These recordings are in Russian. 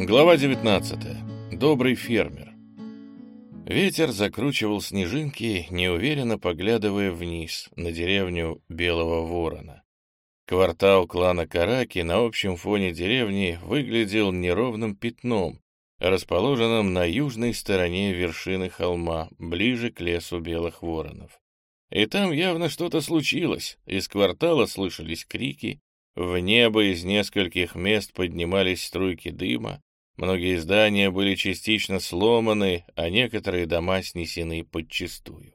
Глава 19. Добрый фермер. Ветер закручивал снежинки, неуверенно поглядывая вниз на деревню Белого Ворона. Квартал клана Караки на общем фоне деревни выглядел неровным пятном, расположенным на южной стороне вершины холма, ближе к лесу Белых Воронов. И там явно что-то случилось, из квартала слышались крики, в небо из нескольких мест поднимались струйки дыма, Многие здания были частично сломаны, а некоторые дома снесены подчистую.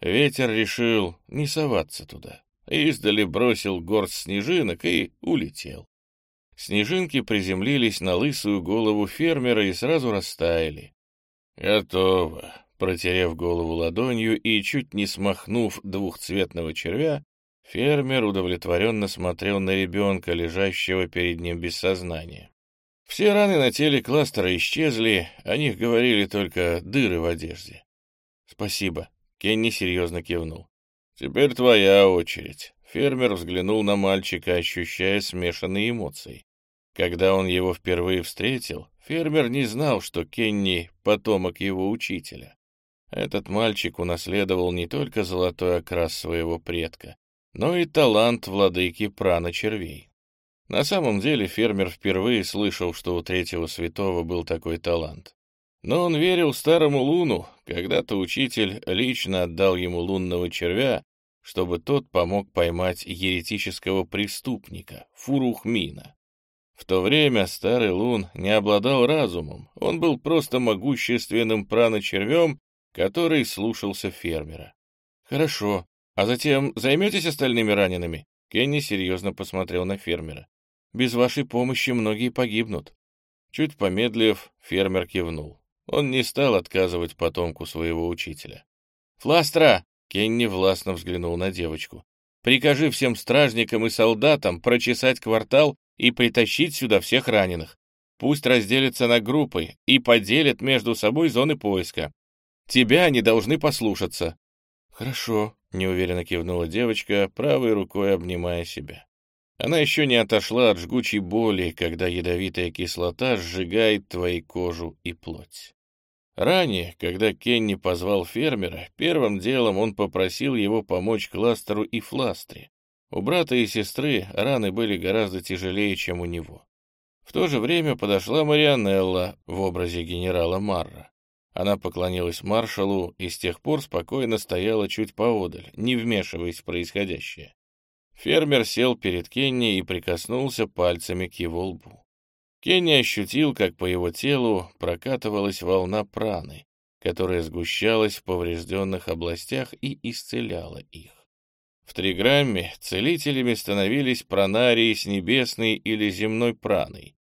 Ветер решил не соваться туда. Издали бросил горсть снежинок и улетел. Снежинки приземлились на лысую голову фермера и сразу растаяли. «Готово», — протерев голову ладонью и чуть не смахнув двухцветного червя, фермер удовлетворенно смотрел на ребенка, лежащего перед ним без сознания. Все раны на теле кластера исчезли, о них говорили только дыры в одежде. «Спасибо», — Кенни серьезно кивнул. «Теперь твоя очередь». Фермер взглянул на мальчика, ощущая смешанные эмоции. Когда он его впервые встретил, фермер не знал, что Кенни — потомок его учителя. Этот мальчик унаследовал не только золотой окрас своего предка, но и талант владыки прана червей. На самом деле фермер впервые слышал, что у третьего святого был такой талант. Но он верил старому луну, когда-то учитель лично отдал ему лунного червя, чтобы тот помог поймать еретического преступника, Фурухмина. В то время старый лун не обладал разумом, он был просто могущественным праночервем, который слушался фермера. «Хорошо, а затем займетесь остальными ранеными?» Кенни серьезно посмотрел на фермера. Без вашей помощи многие погибнут». Чуть помедлив, фермер кивнул. Он не стал отказывать потомку своего учителя. «Фластра!» — Кенни властно взглянул на девочку. «Прикажи всем стражникам и солдатам прочесать квартал и притащить сюда всех раненых. Пусть разделятся на группы и поделят между собой зоны поиска. Тебя они должны послушаться». «Хорошо», — неуверенно кивнула девочка, правой рукой обнимая себя. Она еще не отошла от жгучей боли, когда ядовитая кислота сжигает твою кожу и плоть. Ранее, когда Кенни позвал фермера, первым делом он попросил его помочь Кластеру и Фластре. У брата и сестры раны были гораздо тяжелее, чем у него. В то же время подошла Марианелла в образе генерала Марра. Она поклонилась маршалу и с тех пор спокойно стояла чуть поодаль, не вмешиваясь в происходящее. Фермер сел перед Кенни и прикоснулся пальцами к его лбу. Кенни ощутил, как по его телу прокатывалась волна праны, которая сгущалась в поврежденных областях и исцеляла их. В триграмме целителями становились пранарии с небесной или земной праной.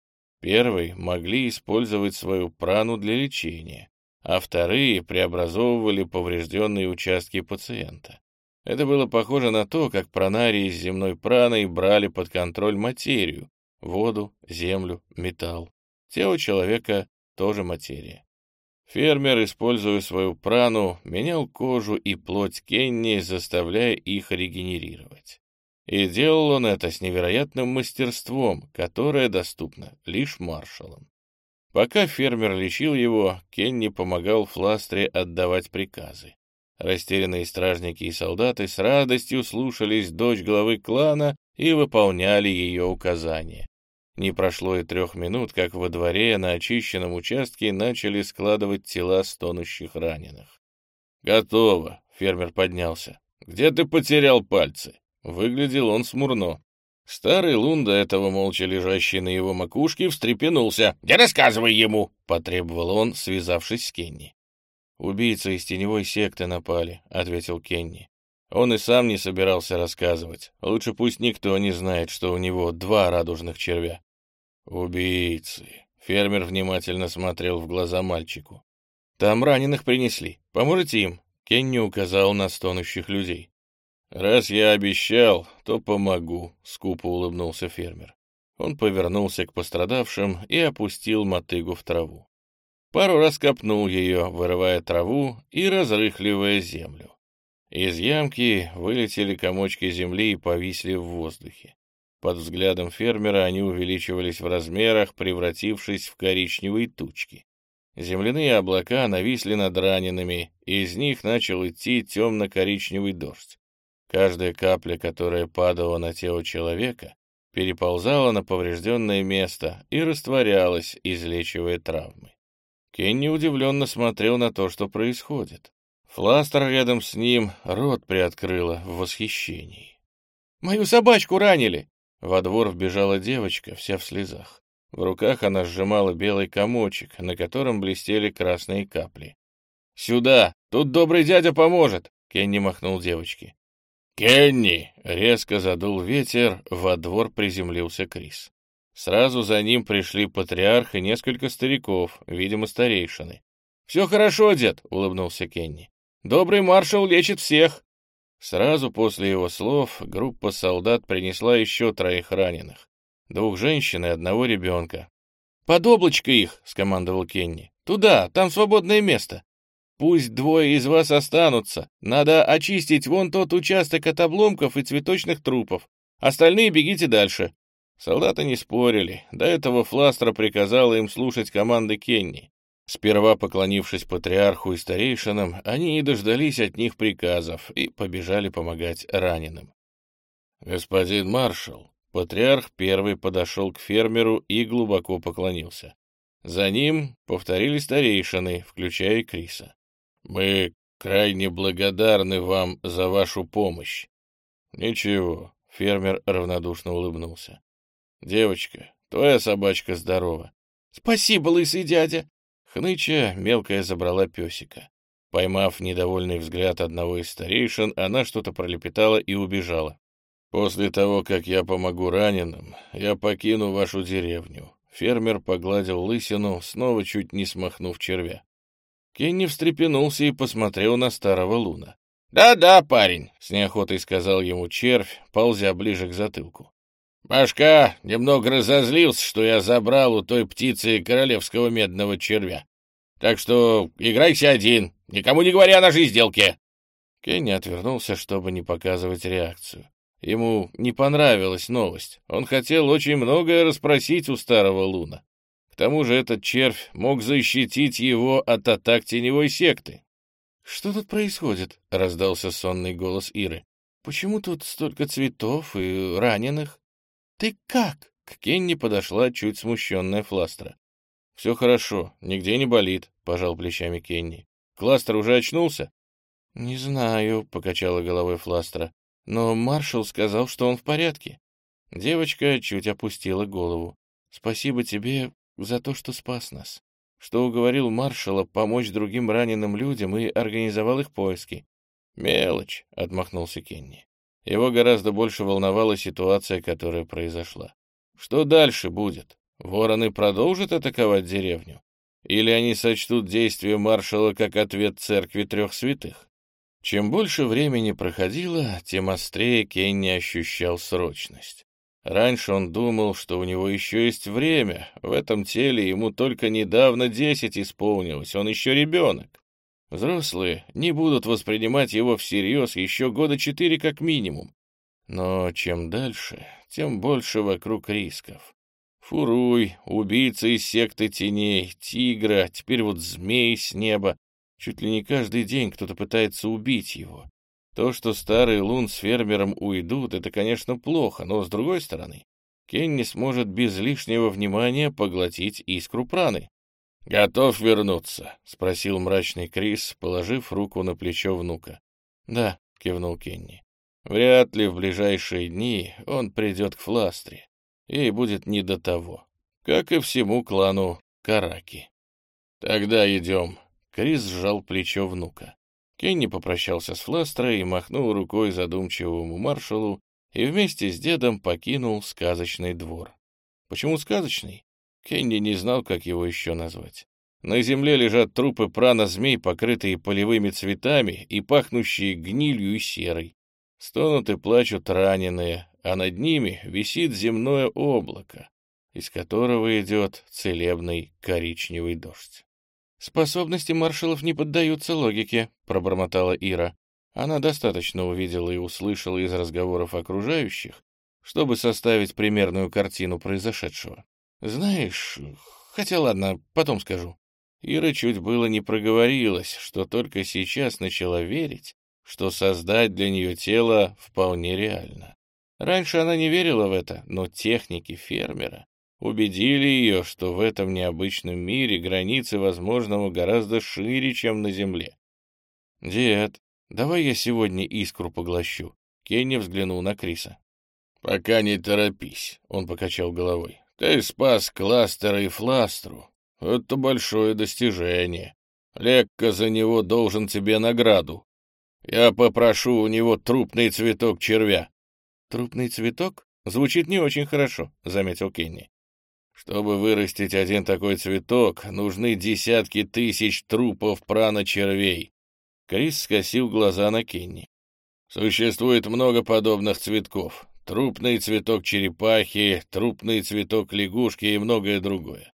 Первые могли использовать свою прану для лечения, а вторые преобразовывали поврежденные участки пациента. Это было похоже на то, как пронарии с земной праной брали под контроль материю, воду, землю, металл. Тело человека — тоже материя. Фермер, используя свою прану, менял кожу и плоть Кенни, заставляя их регенерировать. И делал он это с невероятным мастерством, которое доступно лишь маршалам. Пока фермер лечил его, Кенни помогал Фластре отдавать приказы. Растерянные стражники и солдаты с радостью слушались дочь главы клана и выполняли ее указания. Не прошло и трех минут, как во дворе на очищенном участке начали складывать тела стонущих раненых. «Готово», — фермер поднялся. «Где ты потерял пальцы?» Выглядел он смурно. Старый лун, до этого молча лежащий на его макушке, встрепенулся. «Не рассказывай ему!» — потребовал он, связавшись с Кенни. «Убийцы из теневой секты напали», — ответил Кенни. Он и сам не собирался рассказывать. Лучше пусть никто не знает, что у него два радужных червя. «Убийцы!» — фермер внимательно смотрел в глаза мальчику. «Там раненых принесли. Поможете им?» Кенни указал на стонущих людей. «Раз я обещал, то помогу», — скупо улыбнулся фермер. Он повернулся к пострадавшим и опустил мотыгу в траву. Пару раз копнул ее, вырывая траву и разрыхливая землю. Из ямки вылетели комочки земли и повисли в воздухе. Под взглядом фермера они увеличивались в размерах, превратившись в коричневые тучки. Земляные облака нависли над ранеными, и из них начал идти темно-коричневый дождь. Каждая капля, которая падала на тело человека, переползала на поврежденное место и растворялась, излечивая травмы. Кенни удивленно смотрел на то, что происходит. Фластер рядом с ним рот приоткрыла в восхищении. «Мою собачку ранили!» Во двор вбежала девочка, вся в слезах. В руках она сжимала белый комочек, на котором блестели красные капли. «Сюда! Тут добрый дядя поможет!» Кенни махнул девочке. «Кенни!» — резко задул ветер, во двор приземлился Крис. Сразу за ним пришли патриарх и несколько стариков, видимо, старейшины. «Все хорошо, дед!» — улыбнулся Кенни. «Добрый маршал лечит всех!» Сразу после его слов группа солдат принесла еще троих раненых. Двух женщин и одного ребенка. «Под облачко их!» — скомандовал Кенни. «Туда, там свободное место. Пусть двое из вас останутся. Надо очистить вон тот участок от обломков и цветочных трупов. Остальные бегите дальше». Солдаты не спорили. До этого Фластра приказала им слушать команды Кенни. Сперва поклонившись патриарху и старейшинам, они не дождались от них приказов и побежали помогать раненым. «Господин маршал», патриарх первый подошел к фермеру и глубоко поклонился. За ним повторили старейшины, включая Криса. Мы крайне благодарны вам за вашу помощь. Ничего, фермер равнодушно улыбнулся. Девочка, твоя собачка здорова. Спасибо, лысый дядя. Хныча мелкая забрала песика. Поймав недовольный взгляд одного из старейшин, она что-то пролепетала и убежала. «После того, как я помогу раненым, я покину вашу деревню». Фермер погладил лысину, снова чуть не смахнув червя. Кенни встрепенулся и посмотрел на старого Луна. «Да-да, парень», — с неохотой сказал ему червь, ползя ближе к затылку. «Башка немного разозлился, что я забрал у той птицы королевского медного червя. Так что играйся один, никому не говоря о нашей сделке». Кенни отвернулся, чтобы не показывать реакцию. Ему не понравилась новость. Он хотел очень многое расспросить у старого Луна тому же этот червь мог защитить его от атак теневой секты. «Что тут происходит?» — раздался сонный голос Иры. «Почему тут столько цветов и раненых?» «Ты как?» — к Кенни подошла чуть смущенная Фластера. «Все хорошо, нигде не болит», — пожал плечами Кенни. «Кластер уже очнулся?» «Не знаю», — покачала головой Фластера. «Но маршал сказал, что он в порядке». Девочка чуть опустила голову. «Спасибо тебе за то, что спас нас, что уговорил маршала помочь другим раненым людям и организовал их поиски. «Мелочь», — отмахнулся Кенни. Его гораздо больше волновала ситуация, которая произошла. Что дальше будет? Вороны продолжат атаковать деревню? Или они сочтут действия маршала как ответ церкви трех святых? Чем больше времени проходило, тем острее Кенни ощущал срочность. Раньше он думал, что у него еще есть время. В этом теле ему только недавно десять исполнилось, он еще ребенок. Взрослые не будут воспринимать его всерьез еще года четыре как минимум. Но чем дальше, тем больше вокруг рисков. Фуруй, убийца из секты теней, тигра, теперь вот змей с неба. Чуть ли не каждый день кто-то пытается убить его. То, что старый Лун с фермером уйдут, это, конечно, плохо, но, с другой стороны, Кенни сможет без лишнего внимания поглотить искру праны. «Готов вернуться?» — спросил мрачный Крис, положив руку на плечо внука. «Да», — кивнул Кенни. «Вряд ли в ближайшие дни он придет к Фластре. Ей будет не до того, как и всему клану Караки». «Тогда идем». Крис сжал плечо внука. Кенни попрощался с Флестрой и махнул рукой задумчивому маршалу и вместе с дедом покинул сказочный двор. Почему сказочный? Кенни не знал, как его еще назвать. На земле лежат трупы прана-змей, покрытые полевыми цветами и пахнущие гнилью и серой. Стонут и плачут раненые, а над ними висит земное облако, из которого идет целебный коричневый дождь. «Способности маршалов не поддаются логике», — пробормотала Ира. Она достаточно увидела и услышала из разговоров окружающих, чтобы составить примерную картину произошедшего. Знаешь, хотя ладно, потом скажу. Ира чуть было не проговорилась, что только сейчас начала верить, что создать для нее тело вполне реально. Раньше она не верила в это, но техники фермера убедили ее, что в этом необычном мире границы возможного гораздо шире, чем на Земле. «Дед, давай я сегодня искру поглощу». Кенни взглянул на Криса. «Пока не торопись», — он покачал головой. «Ты спас кластера и фластру. Это большое достижение. Лекка за него должен тебе награду. Я попрошу у него трупный цветок червя». «Трупный цветок? Звучит не очень хорошо», — заметил Кенни. «Чтобы вырастить один такой цветок, нужны десятки тысяч трупов прана-червей». Крис скосил глаза на Кенни. «Существует много подобных цветков трупный цветок черепахи, трупный цветок лягушки и многое другое.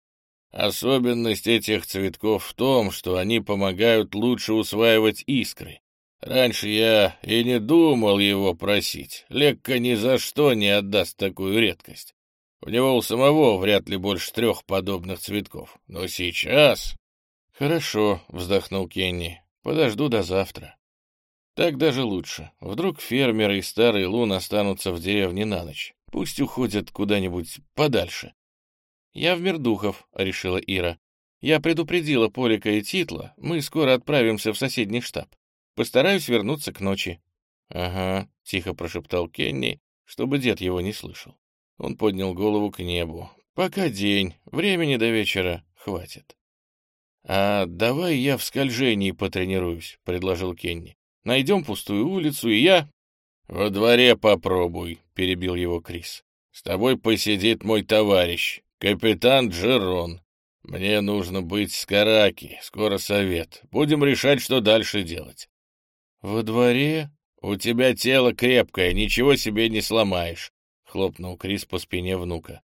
Особенность этих цветков в том, что они помогают лучше усваивать искры. Раньше я и не думал его просить. Лекка ни за что не отдаст такую редкость. У него у самого вряд ли больше трех подобных цветков. Но сейчас... — Хорошо, — вздохнул Кенни. — Подожду до завтра. Так даже лучше. Вдруг фермеры и старый лун останутся в деревне на ночь. Пусть уходят куда-нибудь подальше. «Я в мир духов», — решила Ира. «Я предупредила Полика и Титла, мы скоро отправимся в соседний штаб. Постараюсь вернуться к ночи». «Ага», — тихо прошептал Кенни, чтобы дед его не слышал. Он поднял голову к небу. «Пока день, времени до вечера хватит». «А давай я в скольжении потренируюсь», — предложил Кенни. Найдем пустую улицу, и я...» «Во дворе попробуй», — перебил его Крис. «С тобой посидит мой товарищ, капитан Джерон. Мне нужно быть с Караки, скоро совет. Будем решать, что дальше делать». «Во дворе?» «У тебя тело крепкое, ничего себе не сломаешь», — хлопнул Крис по спине внука.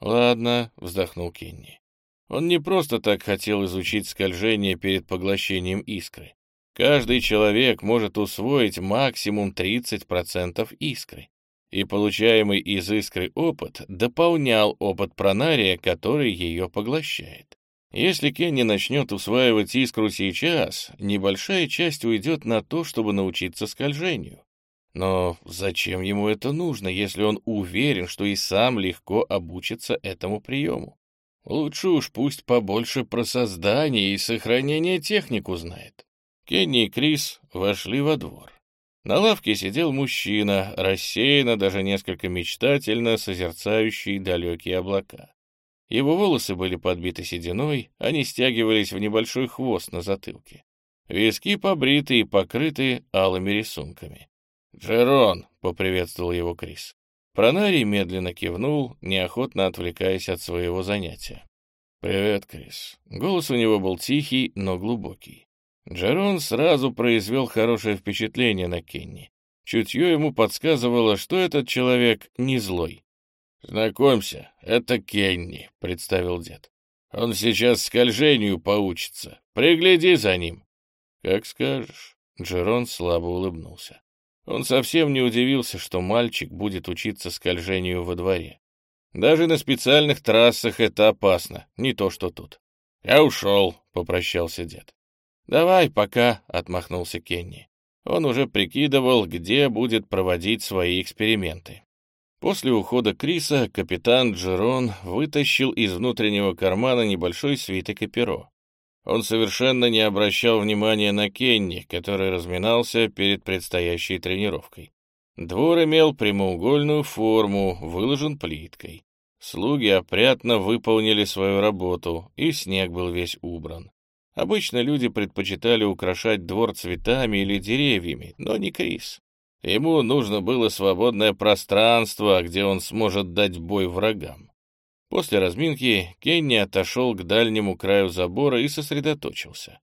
«Ладно», — вздохнул Кенни. Он не просто так хотел изучить скольжение перед поглощением искры. Каждый человек может усвоить максимум 30% искры, и получаемый из искры опыт дополнял опыт пронария, который ее поглощает. Если Кенни начнет усваивать искру сейчас, небольшая часть уйдет на то, чтобы научиться скольжению. Но зачем ему это нужно, если он уверен, что и сам легко обучится этому приему? Лучше уж пусть побольше про создание и сохранение техник узнает. Кенни и Крис вошли во двор. На лавке сидел мужчина, рассеянно, даже несколько мечтательно созерцающий далекие облака. Его волосы были подбиты сединой, они стягивались в небольшой хвост на затылке. Виски побриты и покрыты алыми рисунками. «Джерон!» — поприветствовал его Крис. Пронарий медленно кивнул, неохотно отвлекаясь от своего занятия. «Привет, Крис». Голос у него был тихий, но глубокий. Джерон сразу произвел хорошее впечатление на Кенни. Чутье ему подсказывало, что этот человек не злой. «Знакомься, это Кенни», — представил дед. «Он сейчас скольжению поучится. Пригляди за ним». «Как скажешь». Джерон слабо улыбнулся. Он совсем не удивился, что мальчик будет учиться скольжению во дворе. Даже на специальных трассах это опасно, не то что тут. «Я ушел», — попрощался дед. «Давай пока», — отмахнулся Кенни. Он уже прикидывал, где будет проводить свои эксперименты. После ухода Криса капитан Джерон вытащил из внутреннего кармана небольшой свиток и перо. Он совершенно не обращал внимания на Кенни, который разминался перед предстоящей тренировкой. Двор имел прямоугольную форму, выложен плиткой. Слуги опрятно выполнили свою работу, и снег был весь убран. Обычно люди предпочитали украшать двор цветами или деревьями, но не Крис. Ему нужно было свободное пространство, где он сможет дать бой врагам. После разминки Кенни отошел к дальнему краю забора и сосредоточился.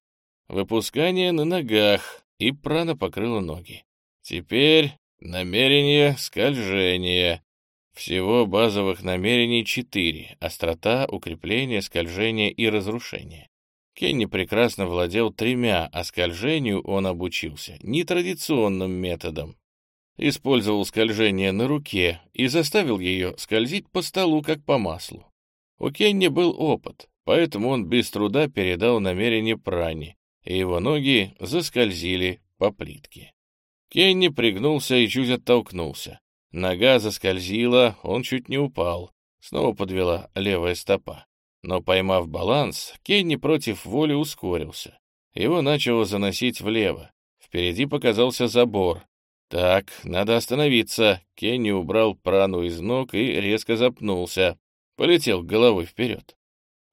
Выпускание на ногах, и прана покрыла ноги. Теперь намерение скольжения. Всего базовых намерений четыре — острота, укрепление, скольжение и разрушение. Кенни прекрасно владел тремя, а скольжению он обучился нетрадиционным методом. использовал скольжение на руке и заставил ее скользить по столу, как по маслу. У Кенни был опыт, поэтому он без труда передал намерение Прани, и его ноги заскользили по плитке. Кенни пригнулся и чуть оттолкнулся. Нога заскользила, он чуть не упал. Снова подвела левая стопа. Но, поймав баланс, Кенни против воли ускорился. Его начало заносить влево. Впереди показался забор. Так, надо остановиться. Кенни убрал прану из ног и резко запнулся. Полетел головой вперед.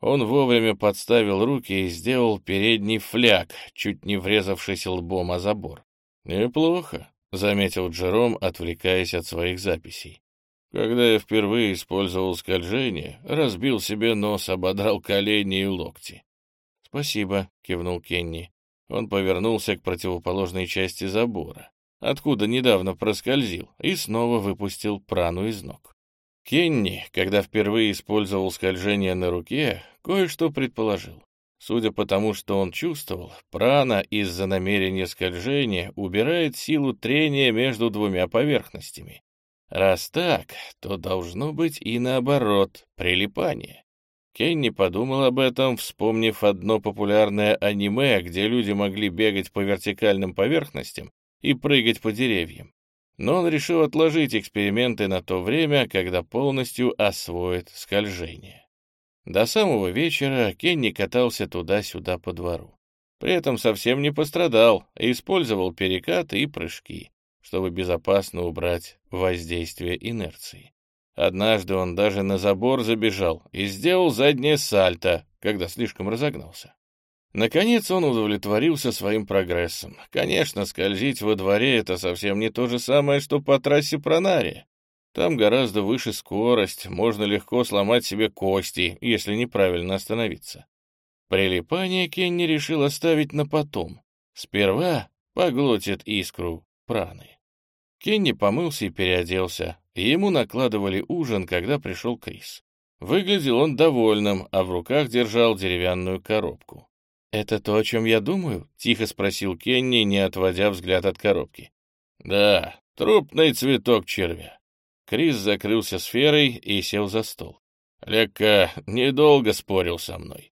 Он вовремя подставил руки и сделал передний фляг, чуть не врезавшись лбом о забор. «Неплохо», — заметил Джером, отвлекаясь от своих записей. Когда я впервые использовал скольжение, разбил себе нос, ободрал колени и локти. «Спасибо», — кивнул Кенни. Он повернулся к противоположной части забора, откуда недавно проскользил, и снова выпустил прану из ног. Кенни, когда впервые использовал скольжение на руке, кое-что предположил. Судя по тому, что он чувствовал, прана из-за намерения скольжения убирает силу трения между двумя поверхностями. Раз так, то должно быть и наоборот, прилипание. Кенни подумал об этом, вспомнив одно популярное аниме, где люди могли бегать по вертикальным поверхностям и прыгать по деревьям. Но он решил отложить эксперименты на то время, когда полностью освоит скольжение. До самого вечера Кенни катался туда-сюда по двору. При этом совсем не пострадал, использовал перекаты и прыжки чтобы безопасно убрать воздействие инерции. Однажды он даже на забор забежал и сделал заднее сальто, когда слишком разогнался. Наконец он удовлетворился своим прогрессом. Конечно, скользить во дворе — это совсем не то же самое, что по трассе Пронария. Там гораздо выше скорость, можно легко сломать себе кости, если неправильно остановиться. Прилипание Кенни решил оставить на потом. Сперва поглотит искру праны. Кенни помылся и переоделся, ему накладывали ужин, когда пришел Крис. Выглядел он довольным, а в руках держал деревянную коробку. «Это то, о чем я думаю?» — тихо спросил Кенни, не отводя взгляд от коробки. «Да, трупный цветок червя». Крис закрылся сферой и сел за стол. Лекка недолго спорил со мной.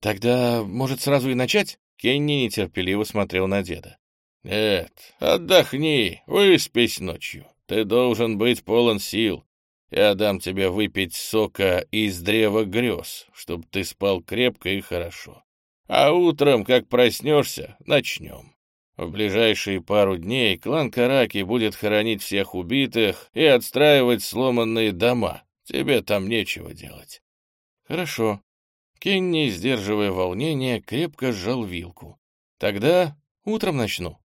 «Тогда, может, сразу и начать?» Кенни нетерпеливо смотрел на деда. «Нет, отдохни, выспись ночью. Ты должен быть полон сил. Я дам тебе выпить сока из древа грез, чтобы ты спал крепко и хорошо. А утром, как проснешься, начнем. В ближайшие пару дней клан Караки будет хоронить всех убитых и отстраивать сломанные дома. Тебе там нечего делать». «Хорошо». Кенни, сдерживая волнение, крепко сжал вилку. «Тогда утром начну».